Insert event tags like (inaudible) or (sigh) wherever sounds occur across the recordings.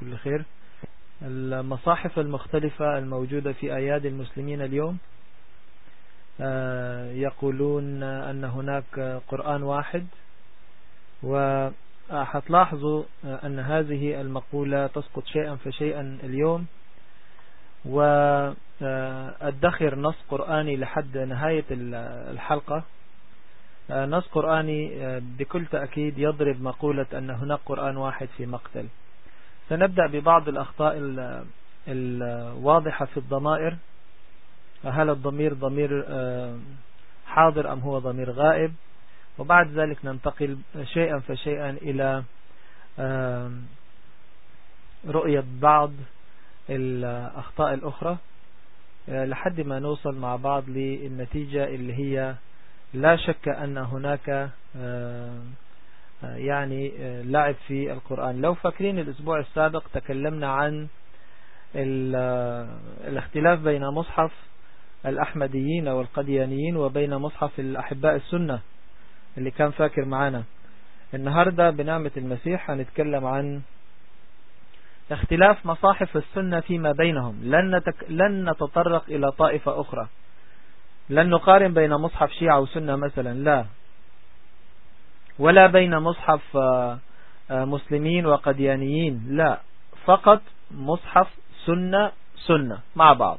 كل خير. المصاحف المختلفة الموجودة في أيادي المسلمين اليوم آه، يقولون أن هناك قرآن واحد وحتلاحظوا أن هذه المقولة تسقط شيئا فشيئا اليوم وأدخر نص قرآني لحد نهاية الحلقة. نص قرآني بكل تأكيد يضرب مقولة أن هناك قرآن واحد في مقتل. سنبدأ ببعض الأخطاء الواضحة في الضمائر. هل الضمير ضمير آه، حاضر أم هو ضمير غائب؟ وبعد ذلك ننتقل شيئا فشيئا إلى رؤية بعض الأخطاء الأخرى. آه، لحد ما نوصل مع بعض للنتيجة اللي هي لا شك أن هناك آه، يعني لعب في القرآن. لو فاكرين الأسبوع السابق تكلمنا عن الاختلاف بين مصحف الأحمديين والقديانيين وبين مصحف الأحباء السنة اللي كان فاكر معانا. النهاردة بنعمة المسيح هنتكلم عن اختلاف مصاحف السنة فيما بينهم. لن, نتك... لن نتطرق إلى طائفة أخرى. لن نقارن بين مصحف شيعة وسنة مثلا. لا. ولا بين مصحف آه، آه، مسلمين وقديانيين. لا فقط مصحف سنة سنة مع بعض.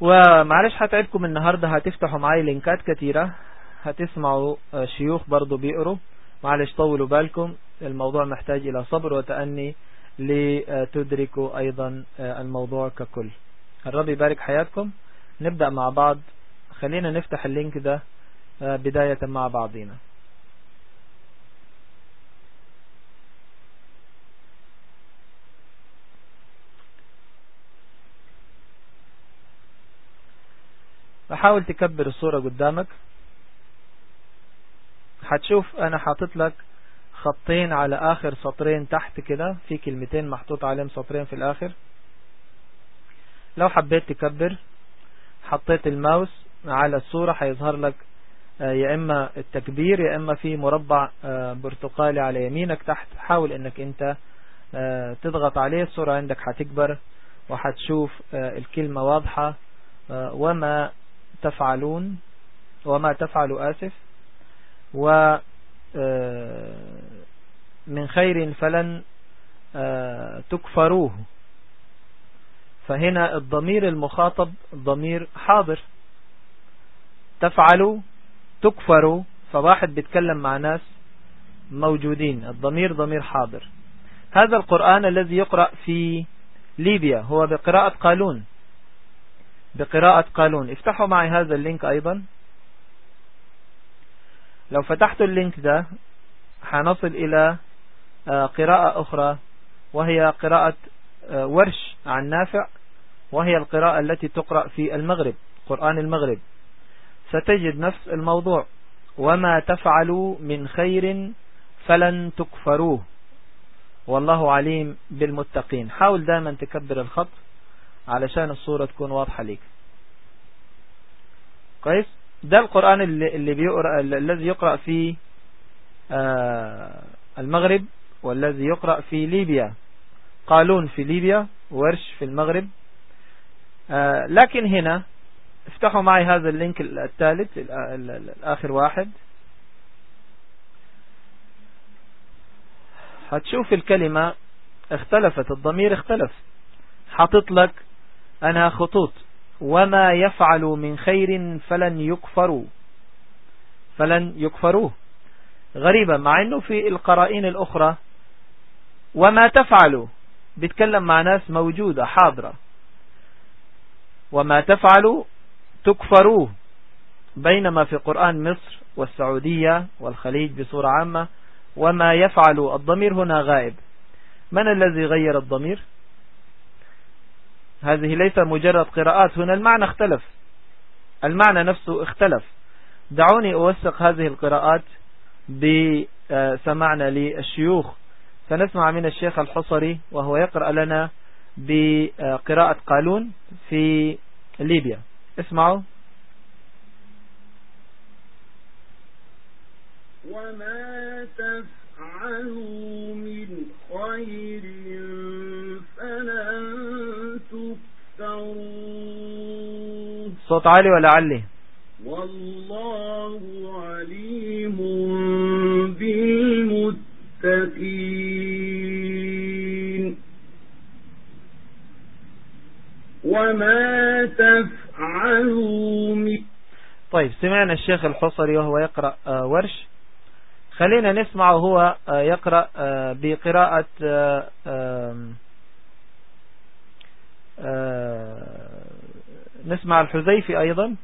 ومعلش هتعبكم النهاردة هتفتحوا معي لينكات كثيرة هتسمعوا آه، شيوخ برضو بيقروا. معلش طولوا بالكم الموضوع محتاج إلى صبر وتأني لتدركوا أيضا الموضوع ككل. الرب يبارك حياتكم. نبدأ مع بعض. خلينا نفتح اللينك ده. بداية مع بعضنا فحاول تكبر الصورة قدامك. هتشوف أنا حاطط لك خطين على آخر سطرين تحت كده. في كلمتين محطوط عليهم سطرين في الآخر. لو حبيت تكبر حطيت الماوس على الصورة هيظهر لك يا إما التكبير يا إما في مربع آه، برتقالي على يمينك تحت. حاول إنك أنت آه، تضغط عليه الصورة عندك هتكبر وحتشوف الكلمة واضحة. وما تفعلون وما تفعلوا آسف. و من خير فلن تكفروه. فهنا الضمير المخاطب ضمير حاضر. تفعلوا تكفروا فواحد بيتكلم مع ناس موجودين. الضمير ضمير حاضر. هذا القرآن الذي يقرأ في ليبيا. هو بقراءة قالون. بقراءة قالون. افتحوا معي هذا ال link أيضا. لو فتحت ال link ده حنصل إلى آه، قراءة أخرى وهي قراءة آه، ورش عن نافع وهي القراءة التي تقرأ في المغرب قرآن المغرب. ستجد نفس الموضوع. وما تفعلوا من خير فلن تكفروه. والله عليم بالمتقين. حاول دائما تكبر الخط علشان الصورة تكون واضحة لك كويس؟ ده القرآن اللي, اللي بيقرأ الذي يقرأ في آه المغرب والذي يقرأ في ليبيا. قالون في ليبيا ورش في المغرب. آه لكن هنا افتحوا معي هذا اللينك الثالث الآخر واحد. هتشوف الكلمة اختلفت الضمير اختلف. حاطط لك أنا خطوط. وما يفعل من خير فلن يكفروا. فلن يكفروه. غريبة مع أنه في القرائن الأخرى وما تفعلوا بيتكلم مع ناس موجودة حاضرة. وما تفعلوا تكفروه بينما في قرآن مصر والسعودية والخليج بصورة عامة وما يفعل الضمير هنا غائب. من الذي غير الضمير؟ هذه ليس مجرد قراءات هنا المعنى اختلف. المعنى نفسه اختلف. دعوني أوثق هذه القراءات بسمعنا للشيوخ. سنسمع من الشيخ الحصري وهو يقرأ لنا بقراءة قالون في ليبيا. اسمعوا. وما تفعل تفعلوا من خير فلن تكفروا صوت عالي ولا علي؟ والله عليم بالمتقين. وما تفعلوا من طيب سمعنا الشيخ الحصري وهو يقرأ آه، ورش. خلينا نسمع وهو آه، يقرأ آه، بقراءة نسمع الحزيفي أيضا.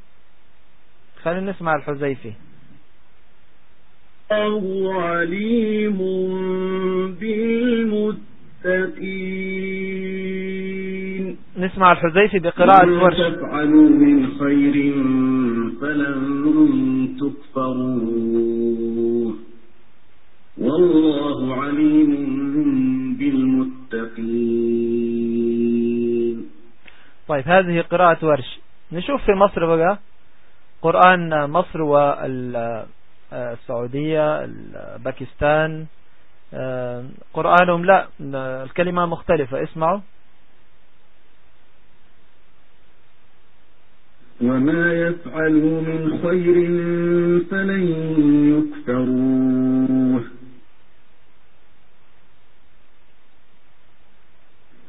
خلينا نسمع الحزيفي الله عليم بالمتقين. نسمع الحزيفي بقراءة ورش. تفعلوا من خير فلن تكفروا والله عليم بالمتقين. طيب هذه قراءة ورش. نشوف في مصر بقى. قرآن مصر والسعودية باكستان قرآنهم لا الكلمة مختلفة. اسمعوا. وما يفعلوا من خير فلن يكفروه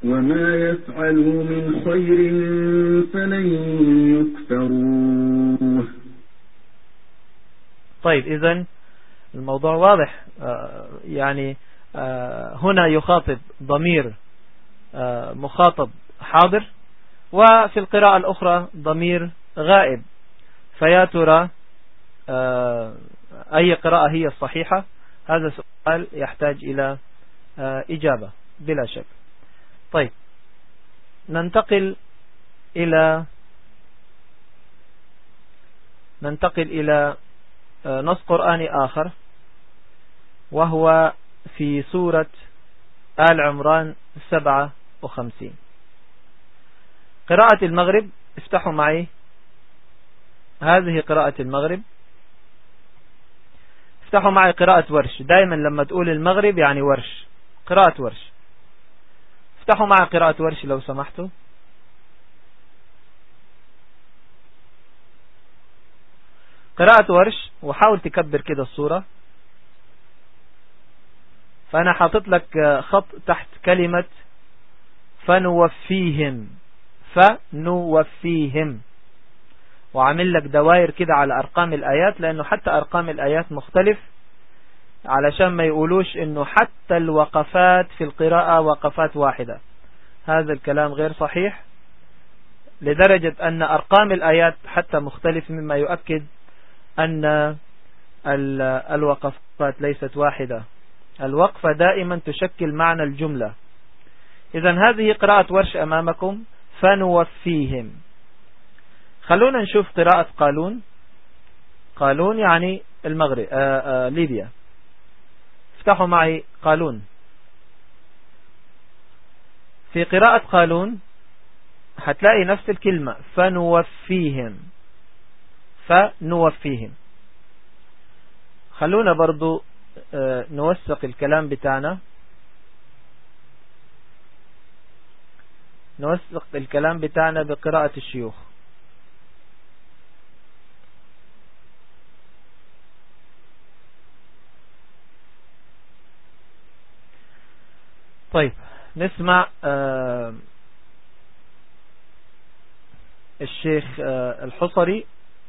وما يفعلوا من خير فلن يكفروه طيب إذن الموضوع واضح. آه، يعني آه، هنا يخاطب ضمير آه، مخاطب حاضر وفي القراءة الأخرى ضمير غائب. فيا ترى أي قراءة هي الصحيحة؟ هذا سؤال يحتاج إلى إجابة بلا شك. طيب ننتقل إلى ننتقل إلى آه، نص قرآني آخر وهو في سورة آل عمران سبعة وخمسين. قراءة المغرب افتحوا معي. هذه قراءة المغرب. افتحوا معي قراءة ورش. دائما لما تقول المغرب يعني ورش. قراءة ورش. افتحوا مع قراءة ورش لو سمحتوا. قراءة ورش وحاول تكبر كده الصورة. فأنا حاطط لك خط تحت كلمة فنوفيهم. فنوفيهم. وعامل لك دوائر كده على أرقام الآيات لأنه حتى أرقام الآيات مختلف علشان ما يقولوش إنه حتى الوقفات في القراءة وقفات واحدة. هذا الكلام غير صحيح لدرجة أن أرقام الآيات حتى مختلف مما يؤكد أن الوقفات ليست واحدة. الوقفة دائما تشكل معنى الجملة. اذا هذه قراءة ورش أمامكم فنوفيهم. خلونا نشوف قراءة قالون؟ قالون يعني المغرب آآ آه، آآ آه، ليبيا. افتحوا معي قالون. في قراءة قالون هتلاقي نفس الكلمة فنوفيهم. فنوفيهم. خلونا برضو آه، نوثق الكلام بتاعنا. نوثق الكلام بتاعنا بقراءة الشيوخ. طيب نسمع آه، الشيخ آه، الحصري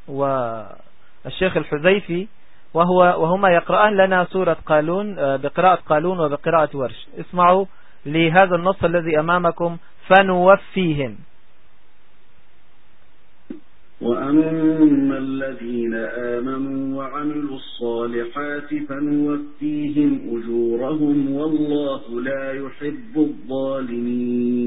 والشيخ الحذيفي وهو وهما يقرآن لنا سورة قالون آه، بقراءة قالون وبقراءة ورش. اسمعوا لهذا النص الذي أمامكم فنوفيهم. وأما الذين آمنوا وعملوا الصالحات فنوفيهم أجورهم والله لا يحب الظالمين.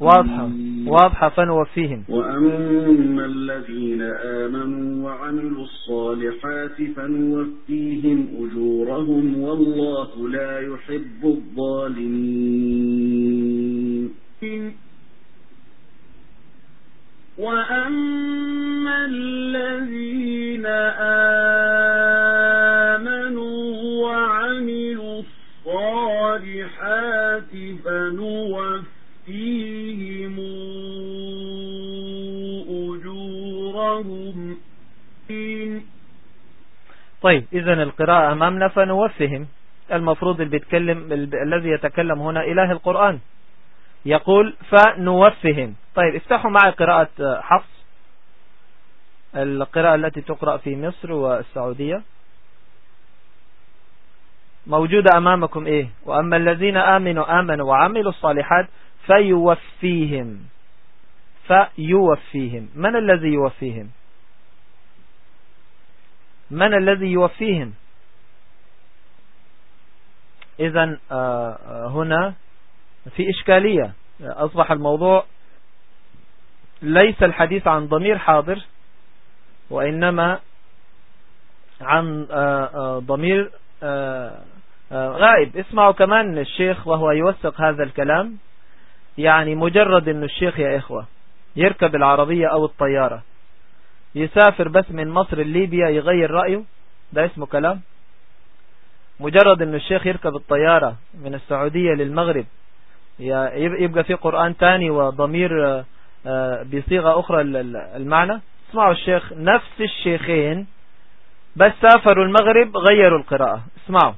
واضحة واضحة فنوفيهم. وأما الذين آمنوا وعملوا الصالحات فنوفيهم أجورهم والله لا يحب الظالمين. وأما الذين آمنوا الصالحات فنوفيهم أجورهم. طيب إذا القراءة أمامنا فنوفهم. المفروض اللي بيتكلم الذي يتكلم هنا إله القرآن. يقول فنوفهم. طيب افتحوا معي قراءة حفص. القراءة التي تقرأ في مصر والسعودية. موجودة أمامكم إيه؟ وأما الذين آمنوا آمنوا وعملوا الصالحات فيوفيهم. فيوفيهم. من الذي يوفيهم؟ من الذي يوفيهم؟ إذا آه، آه، هنا في إشكالية. أصبح الموضوع ليس الحديث عن ضمير حاضر وإنما عن آه، ضمير غائب. اسمعوا كمان الشيخ وهو يوثق هذا الكلام. يعني مجرد أن الشيخ يا إخوة يركب العربية أو الطيارة يسافر بس من مصر لليبيا يغير رأيه ده اسمه كلام. مجرد أن الشيخ يركب الطيارة من السعودية للمغرب يبقى في قرآن تاني وضمير آه، آه، بصيغة أخرى المعنى. اسمعوا الشيخ نفس الشيخين بس سافروا المغرب غيروا القراءة. اسمعوا.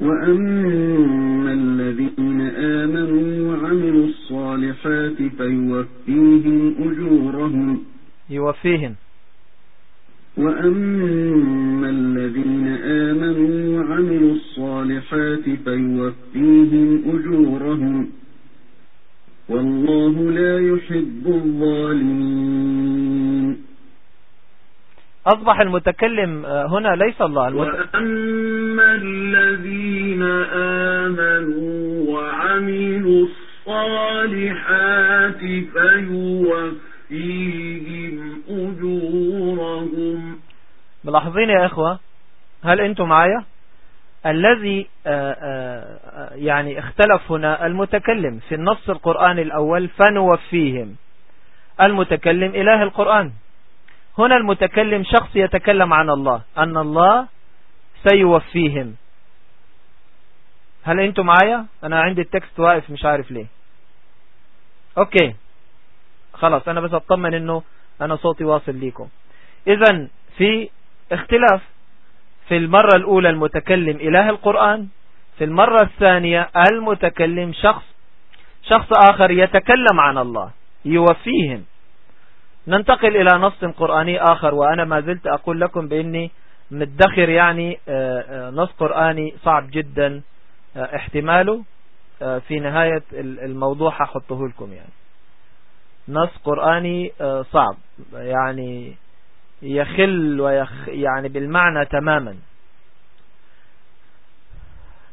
وأما الذين آمنوا وعملوا الصالحات فيوفيهم أجورهم. يوفيهم. وأما الذين آمنوا وعملوا الصالحات فيوفيهم أجورهم والله لا يحب الظالمين أصبح المتكلم آه، هنا ليس الله وأما الذين آمنوا وعملوا الصالحات فيوفيهم أجورهم ملاحظين يا إخوة؟ هل أنتم معايا؟ الذي آه، آه، يعني اختلف هنا المتكلم في النص القرآن الأول فنوفيهم. المتكلم إله القرآن. هنا المتكلم شخص يتكلم عن الله أن الله سيوفيهم. هل أنتم معايا؟ أنا عندي ال text واقف مش عارف ليه. okay. خلاص أنا بس أطمن إنه أنا صوتي واصل ليكم. اذا في اختلاف في المرة الأولى المتكلم إله القرآن في المرة الثانية المتكلم شخص شخص آخر يتكلم عن الله يوفيهم. ننتقل إلى نص قرآني آخر وأنا ما زلت أقول لكم بإني مدخر يعني آه، آه، نص قرآني صعب جدا آه، احتماله في نهاية الموضوع ححطه لكم يعني. نص قرآني صعب. يعني يخل ويخ يعني بالمعنى تماما.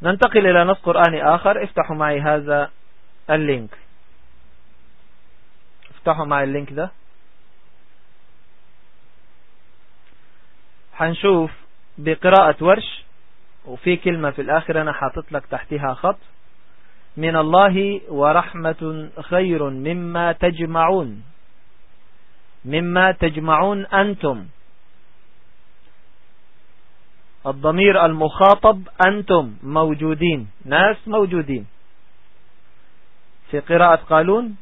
ننتقل إلى نص قرآني آخر. افتحوا معي هذا ال link. افتحوا معي ال link ده. حنشوف بقراءة ورش وفي كلمة في الآخر أنا حاطط لك تحتها خط. من الله ورحمة خير مما تجمعون. مما تجمعون أنتم. الضمير المخاطب أنتم موجودين. ناس موجودين. في قراءة قالون.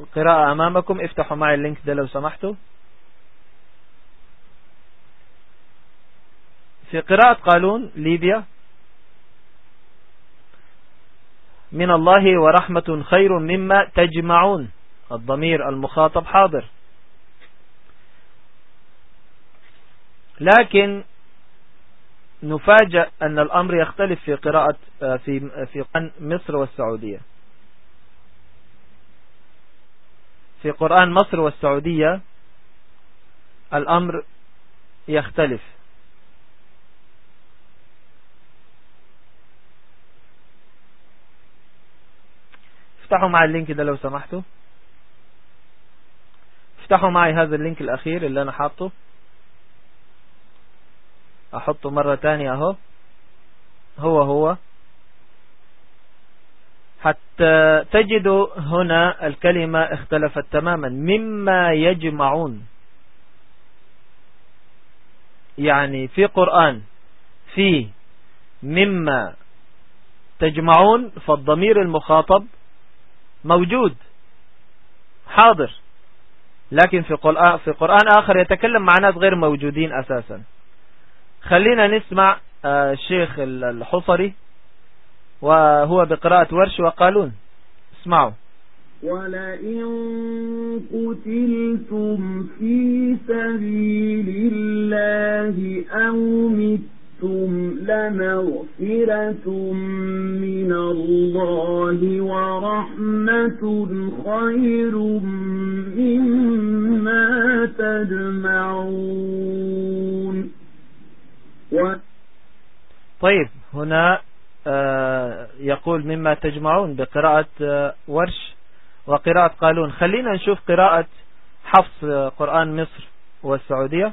القراءة أمامكم. افتحوا معي اللينك ده لو سمحتوا. في قراءة قالون ليبيا. من الله ورحمة خير مما تجمعون. الضمير المخاطب حاضر. لكن نفاجأ أن الأمر يختلف في قراءة في في مصر والسعودية. في قرآن مصر والسعودية الأمر يختلف. افتحوا معي اللينك ده لو سمحتوا. افتحوا معي هذا اللينك الأخير اللي أنا حاطه. أحطه مرة تانية أهو. هو هو. حتى تجدوا هنا الكلمة اختلفت تماما. مما يجمعون. يعني في قرآن في مما تجمعون فالضمير المخاطب موجود حاضر. لكن في قرآن, في قرآن آخر يتكلم مع ناس غير موجودين أساسا. خلينا نسمع آه، الشيخ الحصري وهو بقراءة ورش وقالون. اسمعوا. ولئن قتلتم في سبيل الله أو متم لمغفرة من الله ورحمة خير مما تجمعون طيب هنا آه، يقول مما تجمعون بقراءة آه، ورش وقراءة قالون. خلينا نشوف قراءة حفص قرآن مصر والسعودية.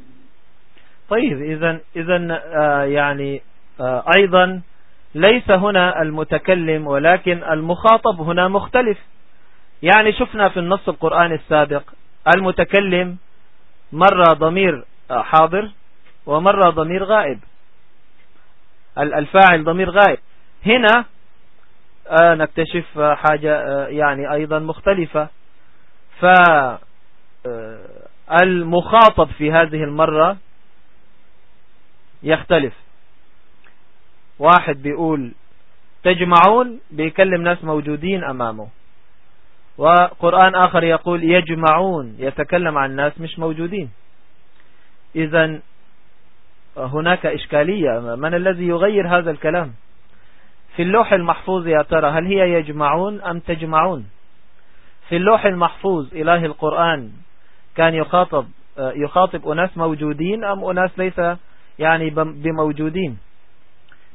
طيب إذا إذا آه يعني آه أيضا ليس هنا المتكلم ولكن المخاطب هنا مختلف. يعني شفنا في النص القرآن السابق المتكلم مرة ضمير آه، حاضر ومرة ضمير غائب. الفاعل ضمير غائب. هنا نكتشف حاجة يعني أيضا مختلفة. فالمخاطب في هذه المرة يختلف. واحد بيقول تجمعون؟ بيكلم ناس موجودين أمامه. وقرآن آخر يقول يجمعون يتكلم عن ناس مش موجودين. إذا هناك إشكالية. من الذي يغير هذا الكلام؟ في اللوح المحفوظ يا ترى هل هي يجمعون أم تجمعون؟ في اللوح المحفوظ إله القرآن كان يخاطب يخاطب أناس موجودين أم أناس ليس يعني بموجودين.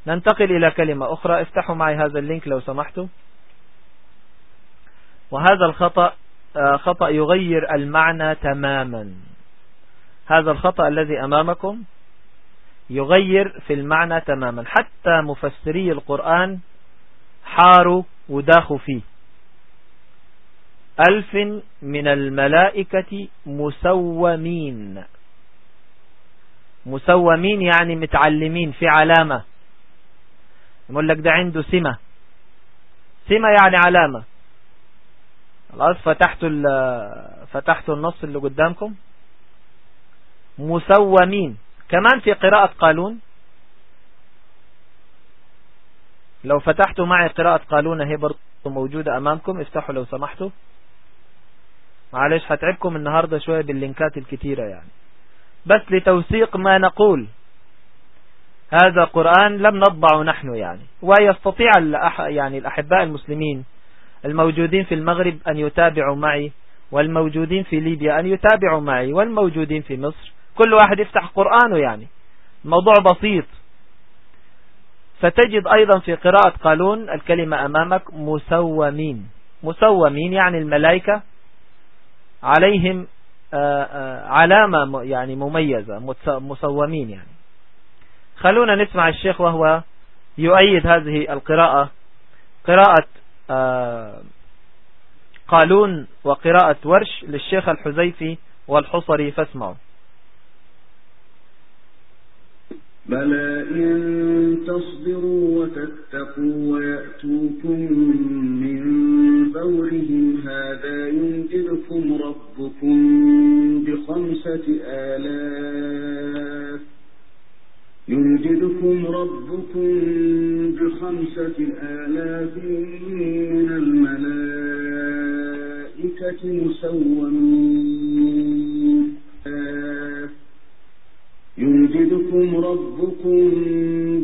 ننتقل إلى كلمة أخرى. افتحوا معي هذا اللينك لو سمحتوا وهذا الخطأ خطأ يغير المعنى تماما. هذا الخطأ الذي أمامكم يغير في المعنى تماما. حتى مفسري القرآن حاروا وداخوا فيه. ألف من الملائكة مسومين. مسومين يعني متعلمين في علامة. يقول لك ده عنده سمة. سمة يعني علامة. خلاص فتحتوا فتحتوا النص اللي قدامكم. مسومين. كمان في قراءة قالون. لو فتحتوا معي قراءة قالون هي برضو موجودة أمامكم. افتحوا لو سمحتوا. معلش هتعبكم النهاردة شوية باللينكات الكتيرة يعني. بس لتوثيق ما نقول. هذا قرآن لم نطبعه نحن يعني. ويستطيع يعني الأحباء المسلمين الموجودين في المغرب أن يتابعوا معي والموجودين في ليبيا أن يتابعوا معي والموجودين في مصر. كل واحد يفتح قرآنه يعني. الموضوع بسيط. فتجد أيضا في قراءة قالون الكلمة أمامك مسومين. مسومين يعني الملائكة عليهم علامة يعني مميزة مسومين يعني. خلونا نسمع الشيخ وهو يؤيد هذه القراءة. قراءة آه، قالون وقراءة ورش للشيخ الحزيفي والحصري فاسمعوا. بلى إن تصبروا وتتقوا ويأتوكم من فورهم هذا ينجدكم ربكم بخمسة آلاف ينجدكم ربكم بخمسة آلاف من الملائكة مسومين يمجدكم ربكم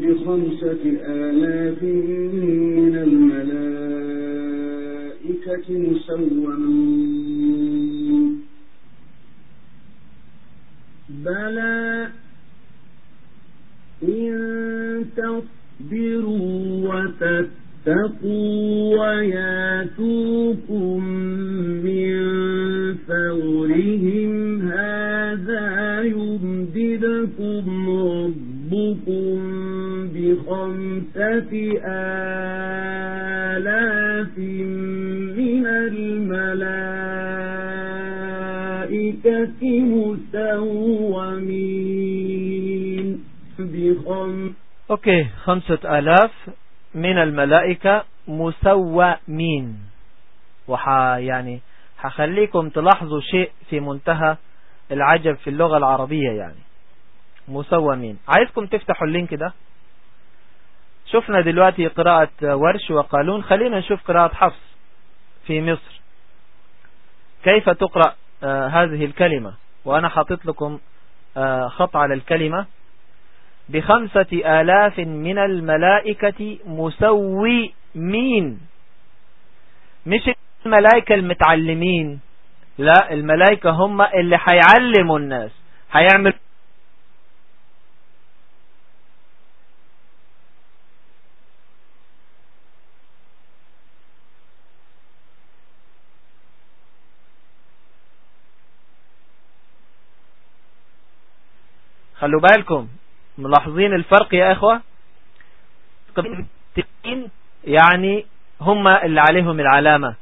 بخمسة آلاف من الملائكة مسومين. بلى إن تصبروا وتتقوا وياتوكم بخمسة آلاف من الملائكة مسومين. بخمسة okay خمسة آلاف من الملائكة مسومين. وحا يعني حخليكم تلاحظوا شيء في منتهى العجب في اللغة العربية يعني. مسومين. عايزكم تفتحوا ال link ده؟ شفنا دلوقتي قراءة ورش وقالون. خلينا نشوف قراءة حفص في مصر. كيف تقرأ آه هذه الكلمة؟ وأنا حاطط لكم آه خط على الكلمة. بخمسة آلاف من الملائكة مسومين. مش الملائكة المتعلمين. لا الملائكة هم اللي حيعلموا الناس حيعمل خلوا بالكم ملاحظين الفرق يا إخوة؟ يعني هم اللي عليهم العلامة.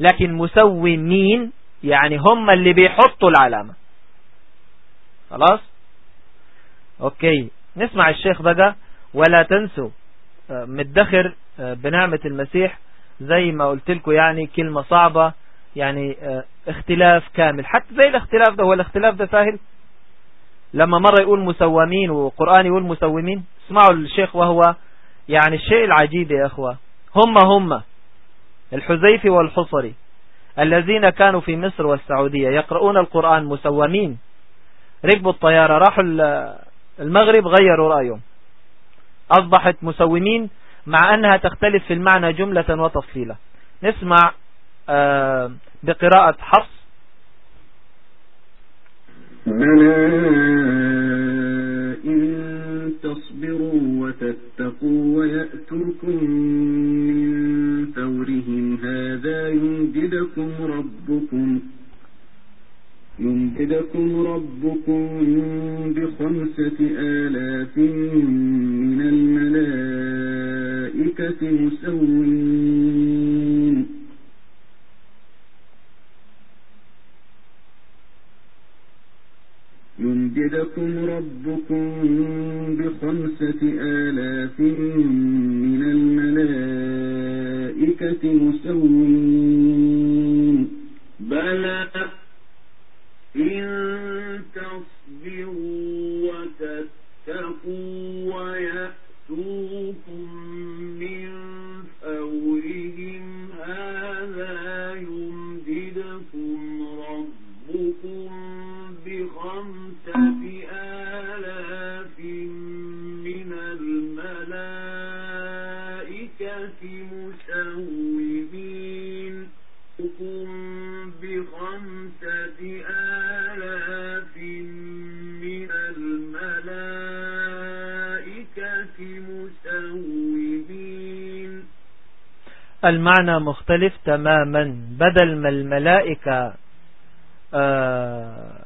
لكن مسومين يعني هم اللي بيحطوا العلامة. خلاص؟ أوكي. نسمع الشيخ بقى ولا تنسوا آه، مدخر آه، بنعمة المسيح زي ما قلت لكم يعني كلمة صعبة يعني آه، اختلاف كامل. حتى زي الاختلاف ده هو الاختلاف ده سهل؟ لما مرة يقول مسومين وقرآن يقول مسومين اسمعوا الشيخ وهو يعني الشيء العجيب يا أخوة. هم هم الحزيفي والحصري الذين كانوا في مصر والسعودية يقرؤون القرآن مسومين. ركبوا الطيارة راحوا المغرب غيروا رأيهم. أصبحت مسومين مع أنها تختلف في المعنى جملة وتفصيلة نسمع آه، بقراءة حفص بلى إن تصبروا وتتقوا ويأتوكم من فورهم هذا يمددكم ربكم يمددكم ربكم بخمسة آلاف من الملائكة مسوين يمددكم ربكم بخمسة آلاف من الملائكة مسوين. بلى إن تصبروا وتتقوا المعنى مختلف تماما. بدل ما الملائكة آه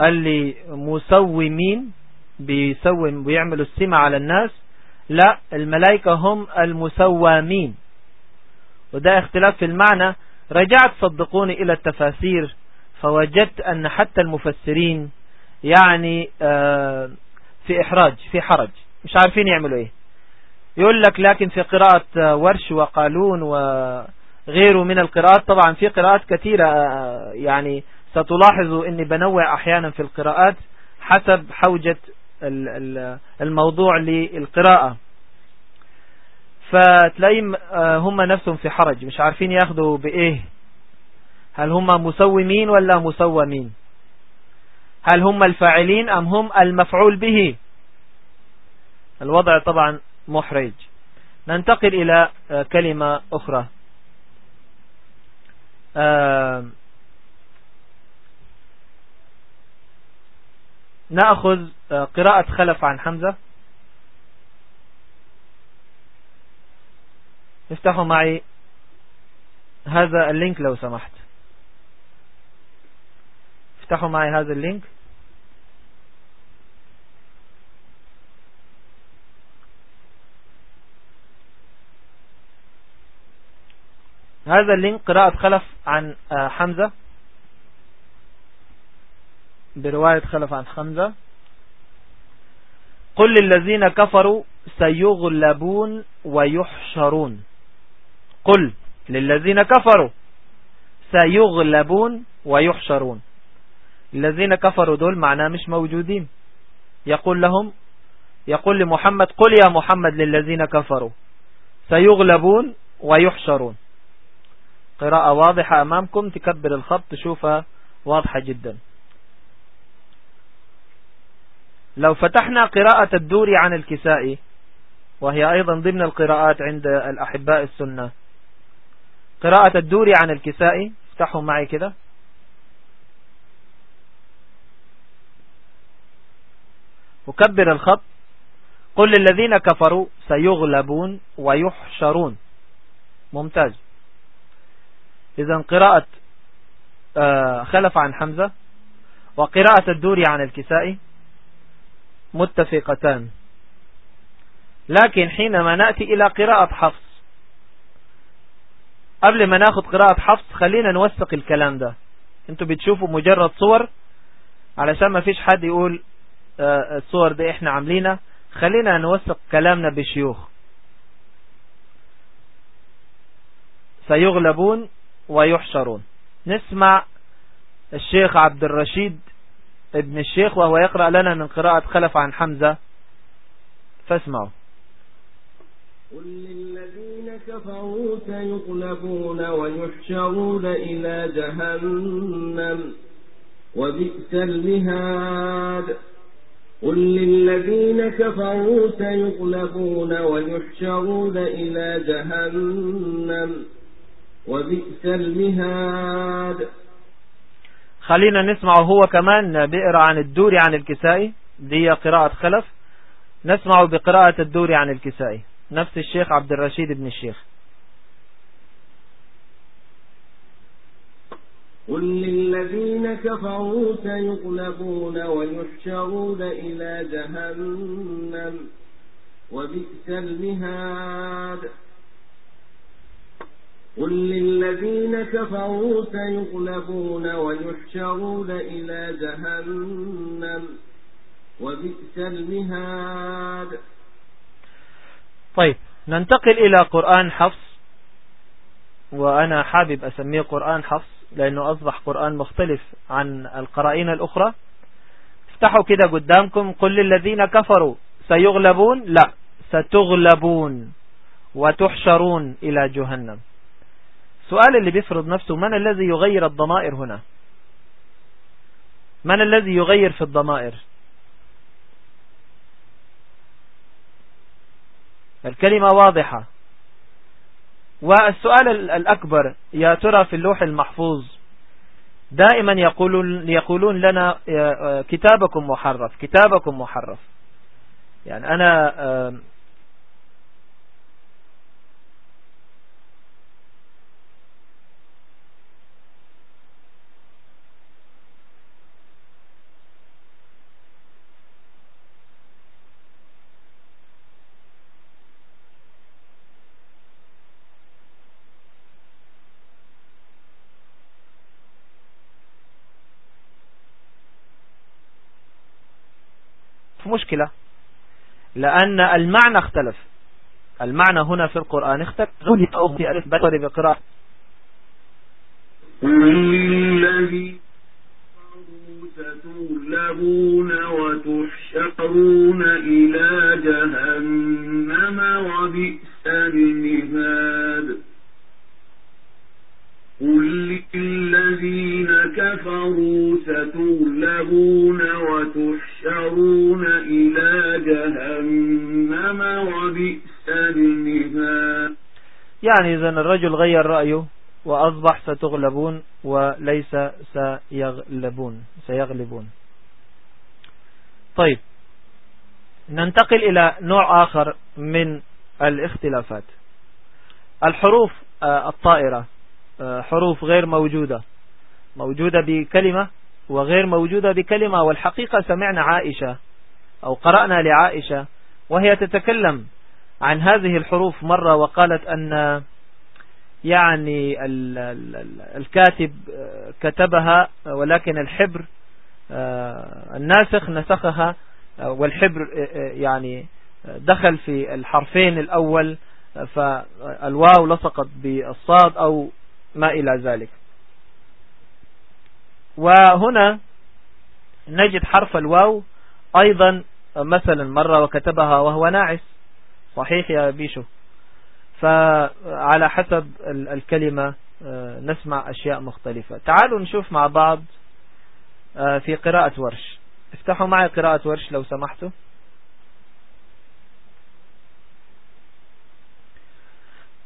هم اللي مسومين بيسوم ويعملوا السمع على الناس. لا الملائكة هم المسوامين وده اختلاف في المعنى. رجعت صدقوني إلى التفاسير فوجدت أن حتى المفسرين يعني آه، في إحراج في حرج. مش عارفين يعملوا إيه. يقول لك لكن في قراءة ورش وقالون وغيره من القراءات طبعا في قراءات كثيرة آه، يعني ستلاحظوا إني بنوع أحيانا في القراءات حسب حوجة الموضوع للقراءة. فتلاقيهم آه، هم نفسهم في حرج مش عارفين ياخدوا بإيه. هل هم مسومين ولا مسومين؟ هل هم الفاعلين أم هم المفعول به؟ الوضع طبعا محرج. ننتقل إلى آه، كلمة أخرى. آه، نأخذ آه، قراءة خلف عن حمزة. افتحوا معي هذا اللينك لو سمحت. افتحوا معي هذا ال link. هذا ال link قراءة خلف عن آه، حمزة. برواية خلف عن حمزة. قل للذين كفروا سيغلبون ويحشرون. قل للذين كفروا سيغلبون ويحشرون. الذين كفروا دول معناه مش موجودين. يقول لهم يقول لمحمد قل يا محمد للذين كفروا سيغلبون ويحشرون. قراءة واضحة أمامكم تكبر الخط تشوفها واضحة جدا. لو فتحنا قراءة الدوري عن الكسائي وهي أيضا ضمن القراءات عند الأحباء السنة. قراءة الدوري عن الكسائي افتحوا معي كده. وكبر الخط. قل للذين كفروا سيغلبون ويحشرون. ممتاز. إذا قراءة آه، خلف عن حمزة. وقراءة الدوري عن الكسائي متفقتان. لكن حينما نأتي إلى قراءة حفص قبل ما ناخد قراءة حفص خلينا نوثق الكلام ده. أنتوا بتشوفوا مجرد صور علشان ما فيش حد يقول آه، الصور دي إحنا عاملينها. خلينا نوثق كلامنا بشيوخ. سيغلبون ويحشرون. نسمع الشيخ عبد الرشيد ابن الشيخ وهو يقرأ لنا من قراءة خلف عن حمزة. فاسمعوا. قل للذين كفروا سيغلبون ويحشرون إلى جهنم وبئس المهاد. قل للذين كفروا سيغلبون ويحشرون إلى جهنم وبئس المهاد. خلينا نسمع هو كمان بئر عن الدوري عن الكسائي. دي قراءة خلف. نسمع بقراءة الدوري عن الكسائي. نفس الشيخ عبد الرشيد بن الشيخ. قل للذين كفروا سيغلبون ويحشرون إلى جهنم وبئس المهاد. قل للذين كفروا سيغلبون ويحشرون إلى جهنم وبئس المهاد. طيب ننتقل إلى قرآن حفص وأنا حابب أسميه قرآن حفص لأنه أصبح قرآن مختلف عن القرائن الأخرى. افتحوا كده قدامكم قل للذين كفروا سيغلبون؟ لا ستغلبون وتحشرون إلى جهنم. سؤال اللي بيفرض نفسه من الذي يغير الضمائر هنا؟ من الذي يغير في الضمائر؟ الكلمة واضحة. والسؤال الأكبر يا ترى في اللوح المحفوظ دائما يقولون, يقولون لنا كتابكم محرف كتابكم محرف. يعني أنا مشكلة. لأن المعنى اختلف. المعنى هنا في القرآن اختلف. بطر بقراءة. الذي ستغلبون وتحشرون إلى جهنم وبئس المهاد. قل للذين كفروا ستغلبون وتحشرون إلى جهنم وبئس المهاد. يعني إذا الرجل غير رأيه وأصبح ستغلبون وليس سيغلبون. سيغلبون. طيب. ننتقل إلى نوع آخر من الاختلافات. الحروف آه، الطائرة آه، حروف غير موجودة. موجودة بكلمة وغير موجودة بكلمة والحقيقة سمعنا عائشة أو قرأنا لعائشة وهي تتكلم عن هذه الحروف مرة وقالت أن يعني الكاتب آه، كتبها ولكن الحبر الناسخ نسخها والحبر يعني دخل في الحرفين الأول فالواو لصقت بالصاد أو ما إلى ذلك. وهنا نجد حرف الواو أيضا مثلا مرة وكتبها وهو ناعس. صحيح يا بيشو. فعلى حسب الكلمة آه، نسمع أشياء مختلفة. تعالوا نشوف مع بعض آه، في قراءة ورش. افتحوا معي قراءة ورش لو سمحتوا.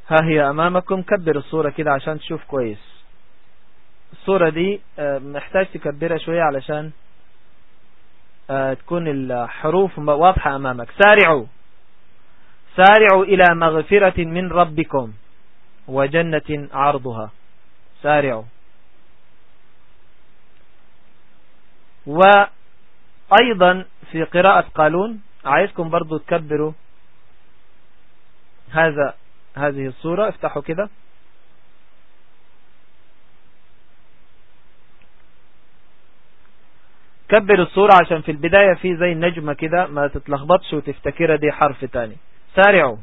ها هي أمامكم. كبر الصورة كده عشان تشوف كويس. الصورة دي آه، محتاج تكبرها شوية علشان آه، تكون الحروف واضحة أمامك. سارعوا. سارعوا إلى مغفرة من ربكم وجنة عرضها. سارعوا. وأيضا في قراءة قالون عايزكم برضو تكبروا هذا هذه الصورة. افتحوا كده. كبر الصورة عشان في البداية في زي النجمة كده ما تتلخبطش وتفتكر دي حرف تاني. سارعوا.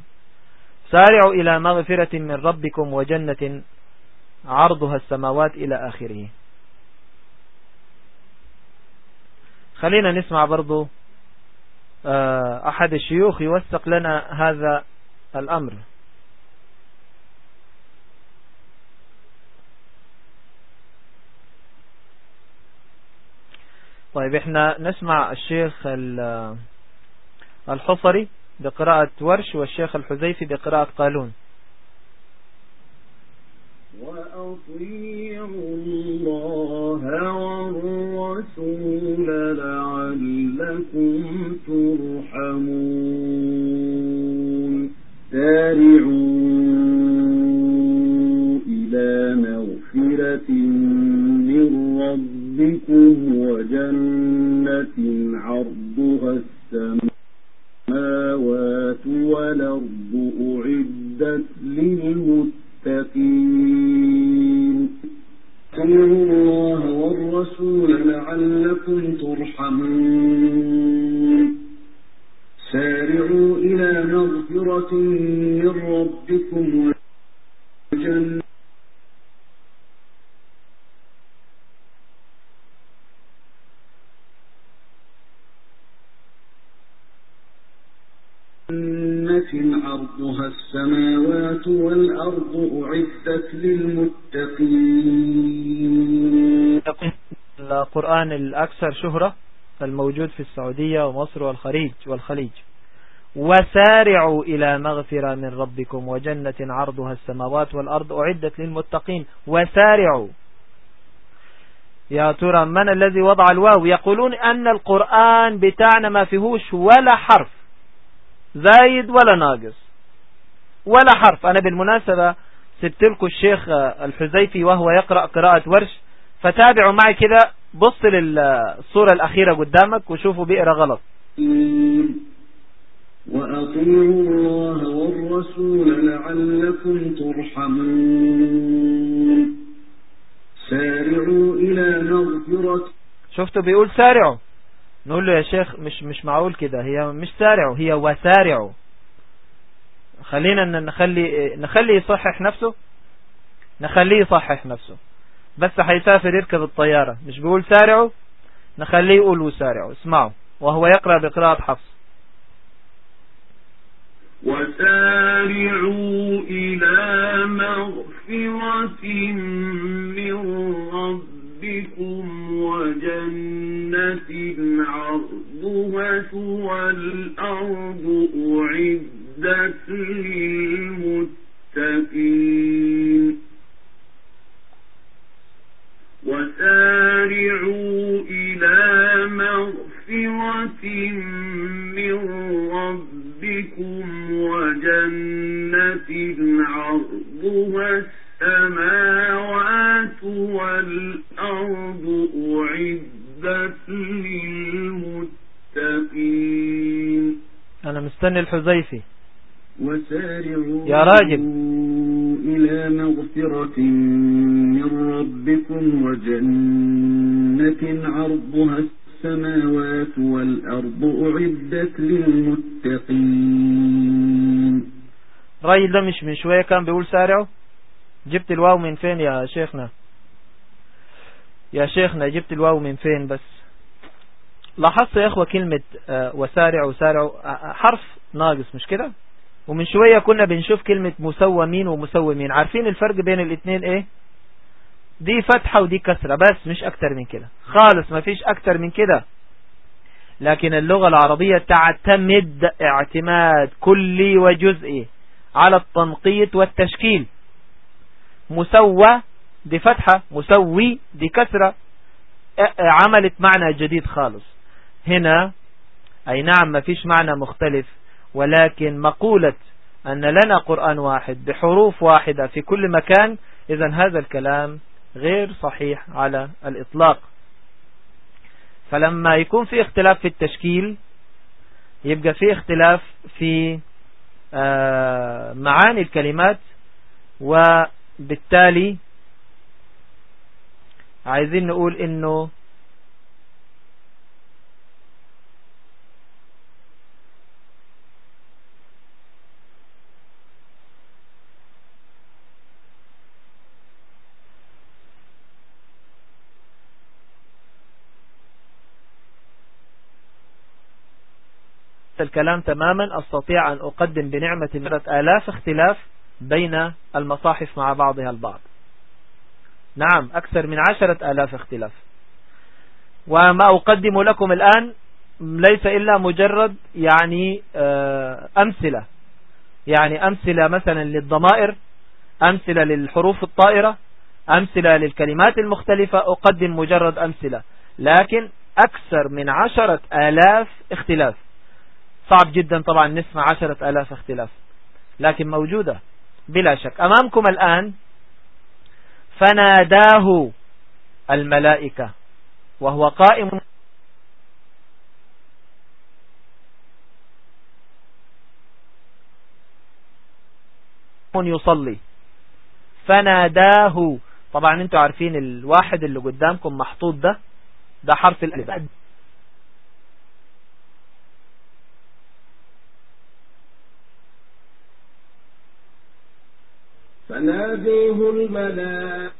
سارعوا إلى مغفرة من ربكم وجنة عرضها السماوات إلى آخره. خلينا نسمع برضو آه، أحد الشيوخ يوثق لنا هذا الأمر. طيب إحنا نسمع الشيخ الحصري بقراءة ورش والشيخ الحزيفي بقراءة قالون. وأطيعوا الله والرسول لعلكم ترحمون. سارعوا إلى مغفرة ربكم وجنة عرضها السماوات الأكثر شهرة الموجود في السعودية ومصر والخليج والخليج. وسارعوا إلى مغفرة من ربكم وجنة عرضها السماوات والأرض أعدت للمتقين. وسارعوا. يا ترى من الذي وضع الواو؟ يقولون أن القرآن بتاعنا ما فيهوش ولا حرف. زايد ولا ناقص. ولا حرف. أنا بالمناسبة سبت لكم الشيخ الحزيفي وهو يقرأ قراءة ورش فتابعوا معي كده بص للصورة الأخيرة قدامك وشوفوا بيقرأ غلط. وأطيعوا الله والرسول لعلكم ترحمون. سارعوا إلى مغفرة. شفتوا بيقول سارعوا. نقول له يا شيخ مش مش معقول كده هي مش سارعوا هي وسارعوا. خلينا نخلي نخلي يصحح نفسه. نخليه يصحح نفسه. بس حيسافر يركب الطيارة. مش بيقول سارعوا؟ نخليه يقول وسارعوا اسمعوا. وهو يقرأ بقراءة حفص. وسارعوا إلى مغفرة من ربكم وجنة عرضها والأرض أعد أعدت للمتقين. وسارعوا إلى مغفرة من ربكم وجنة عرضها السماوات والأرض أعدت للمتقين. أنا مستني الحزيفي وسارعوا يا راجل. إلى مغفرة من ربكم وجنة عرضها السماوات والأرض أعدت للمتقين. الراجل ده مش من شوية كان بيقول سارعوا جبت الواو من فين يا شيخنا؟ يا شيخنا جبت الواو من فين بس؟ لاحظت يا إخوة كلمة آه، وسارع وسارع آه، حرف ناقص مش كده؟ ومن شوية كنا بنشوف كلمة مسومين ومسومين. عارفين الفرق بين الاثنين إيه؟ دي فتحة ودي كسرة بس مش أكتر من كده. خالص ما فيش أكتر من كده. لكن اللغة العربية تعتمد اعتماد كلي وجزئي على التنقيط والتشكيل. مسوى دي فتحة مسوي دي كسرة. عملت معنى جديد خالص. هنا أي نعم ما فيش معنى مختلف. ولكن مقولة أن لنا قرآن واحد بحروف واحدة في كل مكان إذا هذا الكلام غير صحيح على الإطلاق. فلما يكون في اختلاف في التشكيل يبقى في اختلاف في آه، معاني الكلمات وبالتالي عايزين نقول إنه الكلام تماما. أستطيع أن أقدم بنعمة مرة آلاف اختلاف بين المصاحف مع بعضها البعض. نعم أكثر من عشرة آلاف اختلاف. وما أقدم لكم الآن ليس إلا مجرد يعني آه، أمثلة. يعني أمثلة مثلا للضمائر أمثلة للحروف الطائرة أمثلة للكلمات المختلفة. أقدم مجرد أمثلة. لكن أكثر من عشرة آلاف اختلاف. صعب جدا طبعا نسمع عشرة آلاف اختلاف لكن موجودة بلا شك. أمامكم الآن فناداه الملائكة وهو قائم. يصلي. فناداه. طبعا أنتوا عارفين الواحد اللي قدامكم محطوط ده ده حرف الألف. فناديه الملائكة.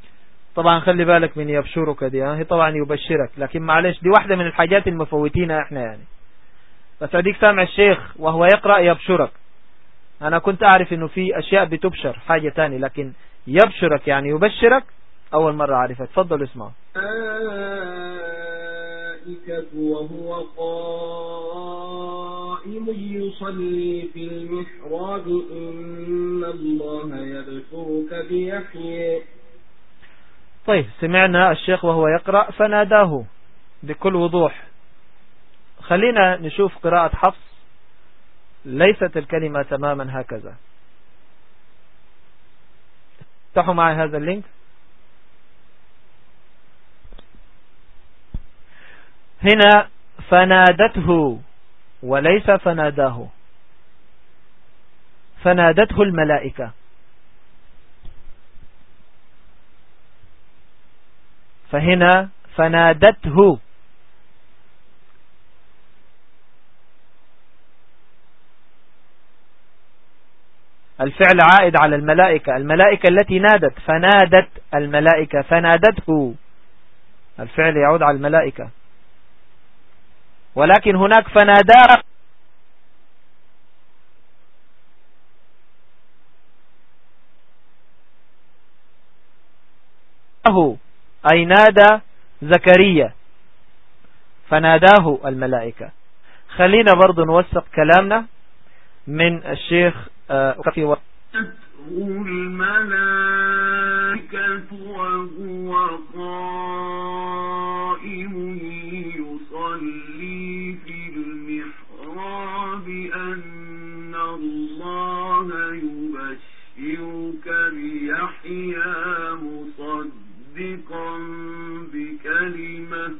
طبعا خلي بالك من يبشرك دي هي طبعا يبشرك لكن معلش دي واحدة من الحاجات المفوتينها إحنا يعني. بس اديك سامع الشيخ وهو يقرأ يبشرك. أنا كنت أعرف إنه في أشياء بتبشر حاجة تاني لكن يبشرك يعني يبشرك؟ أول مرة اعرفها تفضل اسمع. وهو قائم يصلي في المحراب إن الله يبشرك بيحيي طيب سمعنا الشيخ وهو يقرأ فناداه بكل وضوح. خلينا نشوف قراءة حفص. ليست الكلمة تماما هكذا. افتحوا معي هذا اللينك. هنا فنادته وليس فناداه. فنادته الملائكة. فهنا فنادته. الفعل عائد على الملائكة. الملائكة التي نادت. فنادت الملائكة. فنادته. الفعل يعود على الملائكة. ولكن هناك فنادى أي نادى زكريا. فناداه الملائكة. خلينا برضو نوثق كلامنا من الشيخ آه، الملائكة وهو قائم يصلي في المحراب أن الله يبشرك بيحيى مصدقا بكلمة.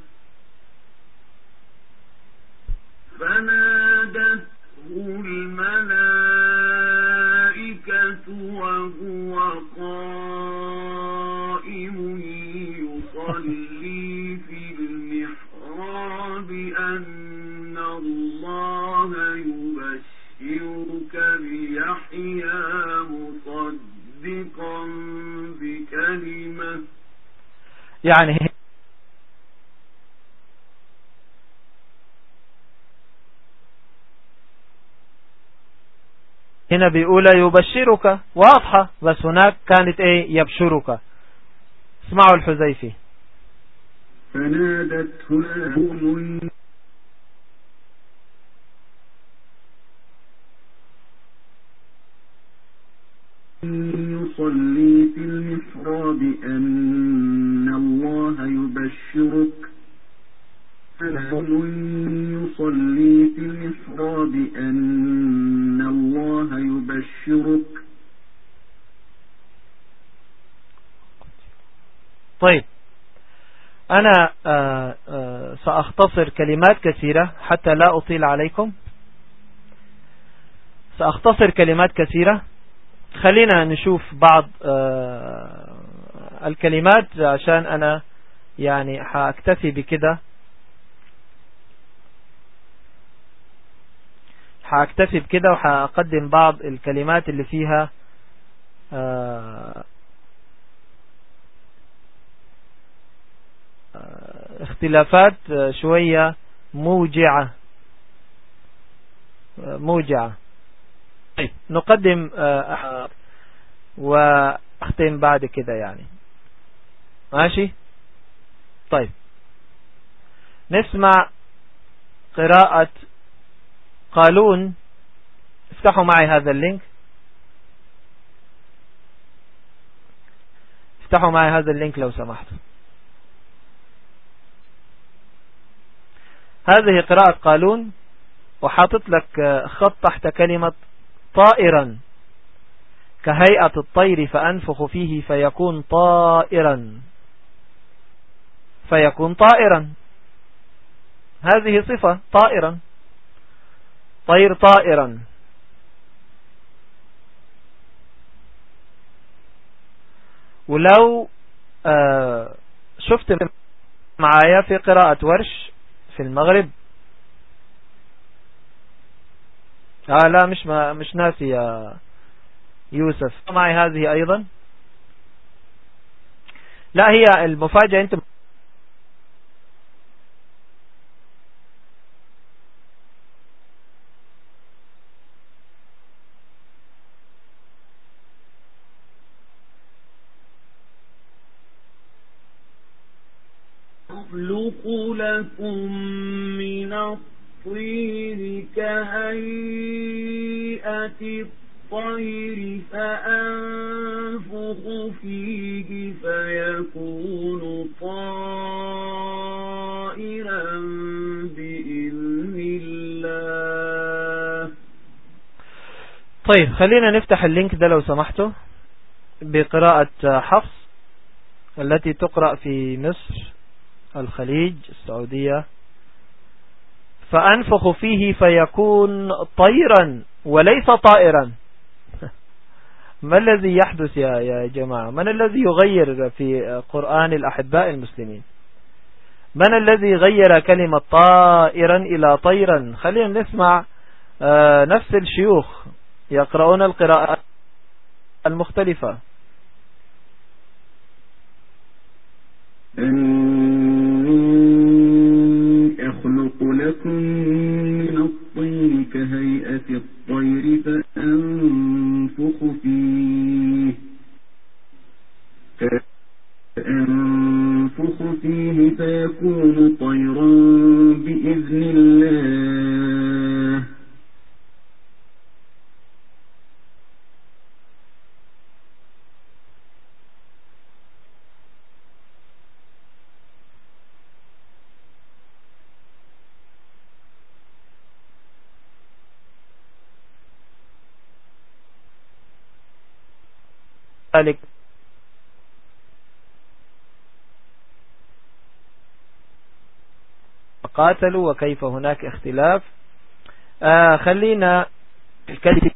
فنادته الملائكة وهو يعني هنا بيقول يبشرك واضحة بس هناك كانت إيه؟ يبشرك. اسمعوا الحزيفي فنادته لهم يصلي في المحراب أن الله يبشرك. يصلي في المحراب أن الله يبشرك؟ طيب. أنا آه، آه، سأختصر كلمات كثيرة حتى لا أطيل عليكم. سأختصر كلمات كثيرة. خلينا نشوف بعض آه، الكلمات عشان أنا يعني حأكتفي بكده. حأكتفي بكده وحأقدم بعض الكلمات اللي فيها اختلافات شوية موجعة موجعة. طيب نقدم آه، وأختم بعد كده يعني. ماشي؟ طيب. نسمع قراءة قالون. افتحوا معي هذا ال link. افتحوا معي هذا ال link لو سمحتوا هذه قراءة قالون. وحاطط لك خط تحت كلمة طائرا. كهيئة الطير فأنفخ فيه فيكون طائرا. فيكون طائرا. هذه صفة طائرا. طير طائرا. ولو آه، شفت معايا في قراءة ورش في المغرب آه لا مش ما مش ناسي يا يوسف. معي هذه أيضا؟ لا هي المفاجأة أنت لكم من كهيئة الطير فأنفخ فيه فيكون طائرا بإذن الله. طيب خلينا نفتح اللينك ده لو سمحتوا بقراءة حفص التي تقرأ في مصر الخليج السعودية. فأنفخ فيه فيكون طيرا وليس طائرا. (laughs) ما الذي يحدث يا يا جماعة؟ من الذي يغير في قرآن الأحباء المسلمين؟ من الذي غير كلمة طائرا إلى طيرا؟ خلينا نسمع آه، نفس الشيوخ يقرؤون القراءة المختلفة. لكم من الطين كهيئة الطير فأنفخ فيه. فأنفخ فيه فيكون طيرا بإذن الله. ذلك قاتلوا وكيف هناك اختلاف. آه خلينا الكلمة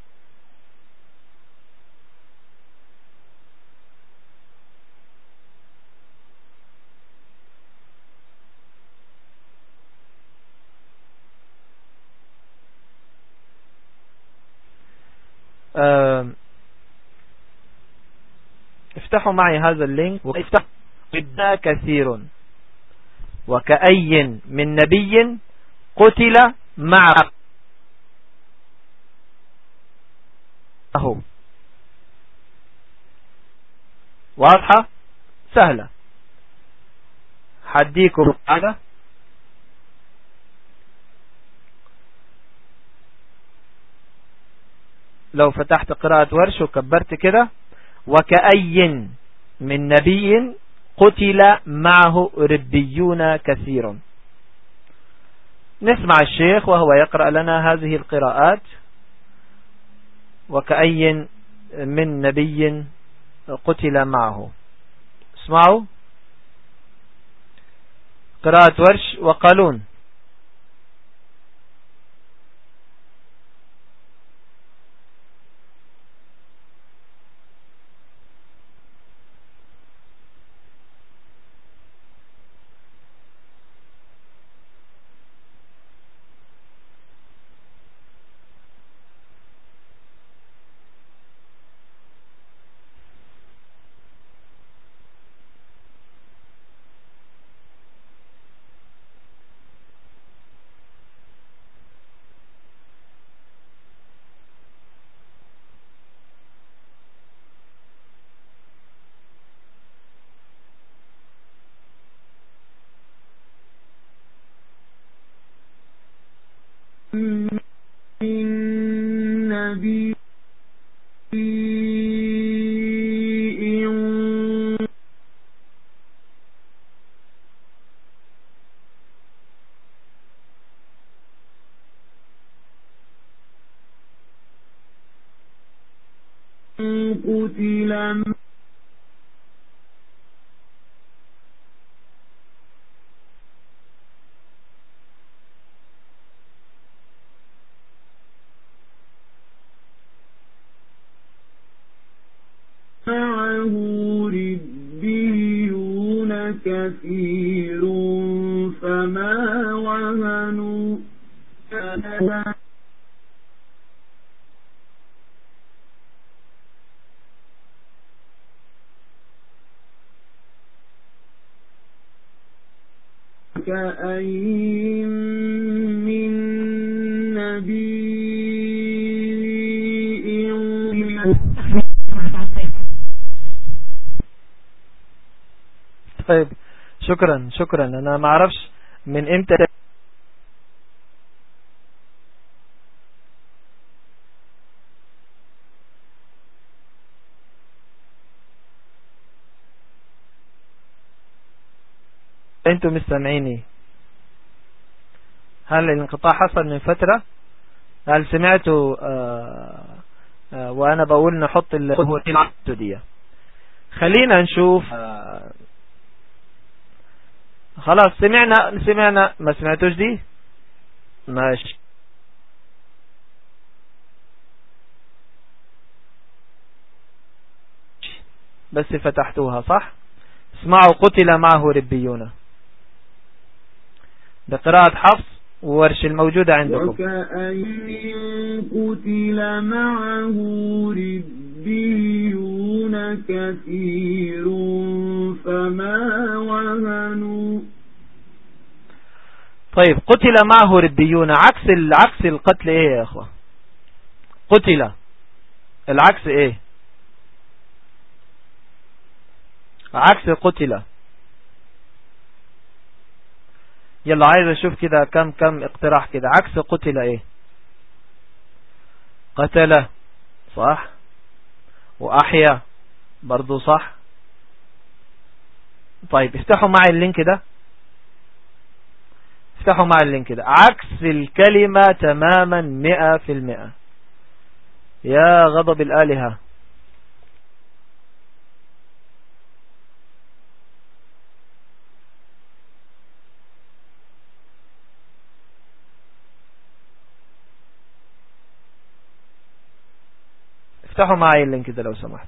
آه افتحوا معي هذا اللينك وافتح ربنا كثير. وكأي من نبي قتل معه واضحة؟ سهلة. حديكم هذا. لو فتحت قراءة ورش وكبرت كده وكأي من نبي قتل معه ربيون كثير. نسمع الشيخ وهو يقرأ لنا هذه القراءات. وكأي من نبي قتل معه. اسمعوا. قراءة ورش وقالون. كأين من نبي طيب شكرا شكرا. أنا ما أعرفش من إمتى أنتم مستمعيني. هل الانقطاع حصل من فترة؟ هل سمعتوا آه آه وأنا بقول نحط الاستودية خلينا نشوف. آه. خلاص سمعنا سمعنا. ما سمعتوش دي؟ ماشي. بس فتحتوها صح؟ اسمعوا قتل معه ربيون. بقراءة حفص. وورش الموجودة عندكم. وكأين قتل معه ربيون كثير فما وهنوا. طيب قتل معه ربيون. عكس العكس القتل إيه يا إخوة؟ قتل. العكس إيه؟ عكس قتل. يلا عايز أشوف كده كم كم اقتراح كده. عكس قتل إيه؟ قتل صح؟ واحيا برضو صح؟ طيب افتحوا معي اللينك ده. افتحوا معي ال link ده. عكس الكلمة تماما مئة في المئة. يا غضب الآلهة. افتحوا معي ال link ده لو سمحت.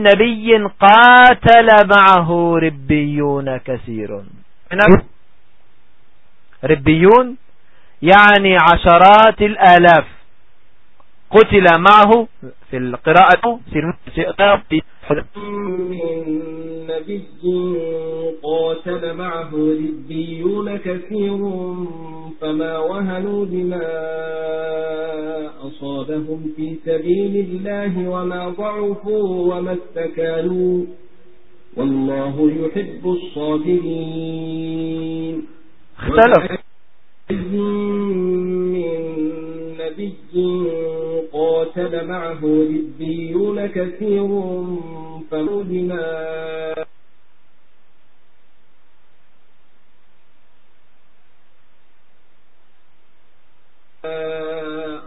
من نبي قاتل معه ربيون كثير. ربيون يعني عشرات الآلاف. قتل معه في القراءة في نبي قاتل معه ربيون كثير فما وهنوا بما أصابهم في سبيل الله وما ضعفوا وما استكانوا والله يحب الصابرين. اختلف. من نبي قاتل معه ربيون كثير فمدنا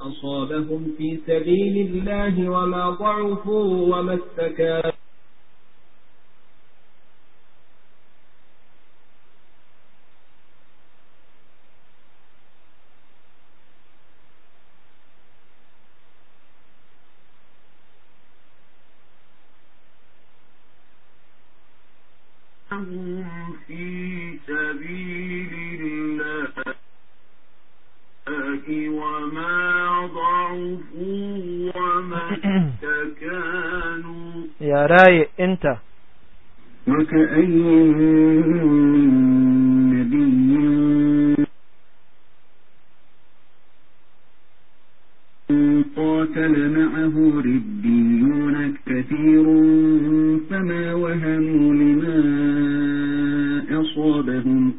أصابهم في سبيل الله وما ضعفوا وما استكانوا. في سبيل يا راي أنت. وكأي نبي قاتل معه ربيون كثير فما وهنوا لما أصابهم.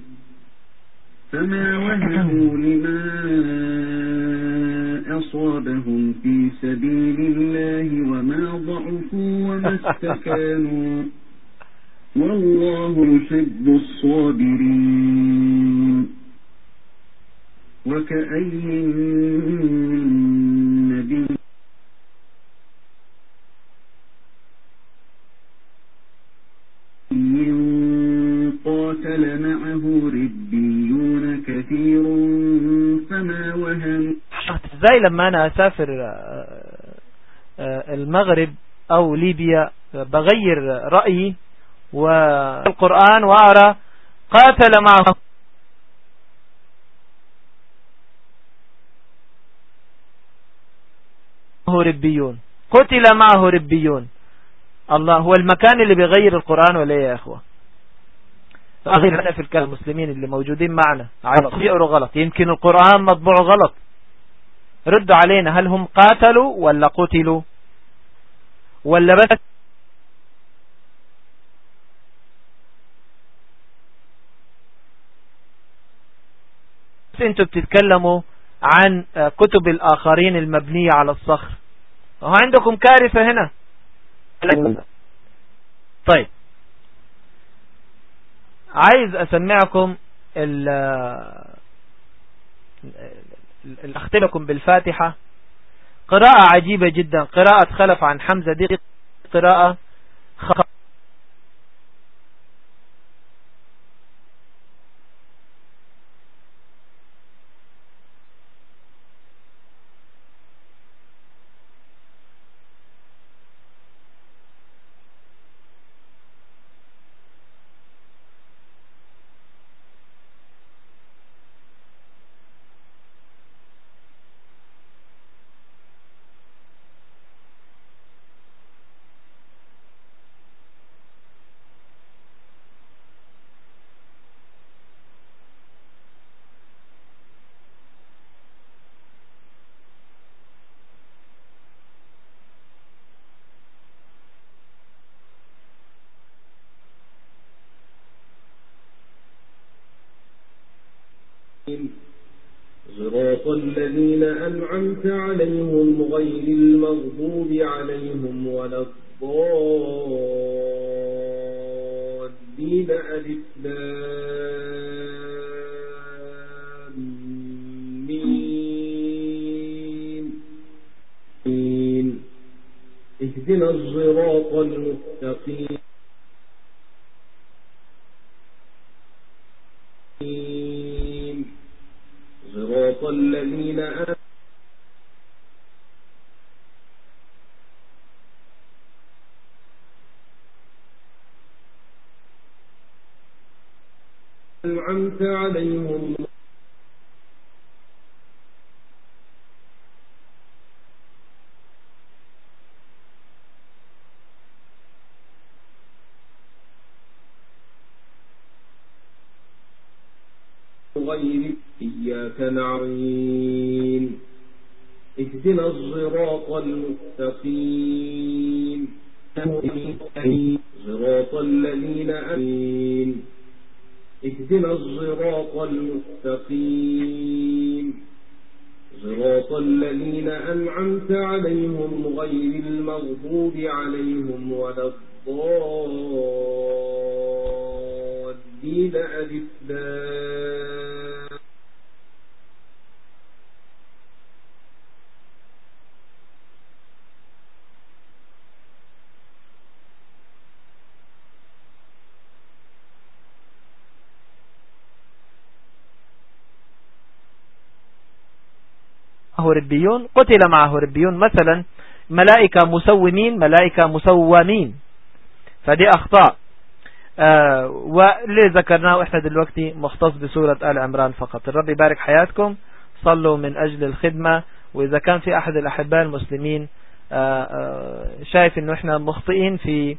فما وهنوا لما أصابهم. سبيل الله وما ضعفوا وما (laughs) استكانوا. والله يحب الصابرين. وكأي من نبي قاتل معه ربيون كثير فما وهم زي لما أنا أسافر آه، آه، المغرب أو ليبيا بغير رأيي والقرآن وأرى قاتل معه. ربيون. قتل معه ربيون. الله هو المكان اللي بيغير القرآن ولا يا إخوة؟ أغير في المسلمين اللي موجودين معنا. يقروا غلط. يمكن القرآن مطبوع غلط. ردوا علينا هل هم قاتلوا ولا قتلوا؟ ولا بس أنتوا بتتكلموا عن كتب الآخرين المبنية على الصخر. وهو عندكم كارثة هنا؟ طيب. عايز أسمعكم أختمكم بالفاتحة. قراءة عجيبة جدا. قراءة خلف عن حمزة دي. قراءة والذين آمنوا أنعمت عليهم نعين اهدنا الصراط المستقيم. صراط الذين أمين اهدنا الصراط المستقيم. صراط الذين أنعمت عليهم غير المغضوب عليهم ولا الضالين. ألف ربيون قتل معه ربيون مثلا ملائكة مسومين ملائكة مسومين. فدي أخطاء. آه واللي ذكرناه إحنا دلوقتي مختص بسورة آل عمران فقط. الرب يبارك حياتكم. صلوا من أجل الخدمة. وإذا كان في أحد الأحباء المسلمين آه آه شايف إنه إحنا مخطئين في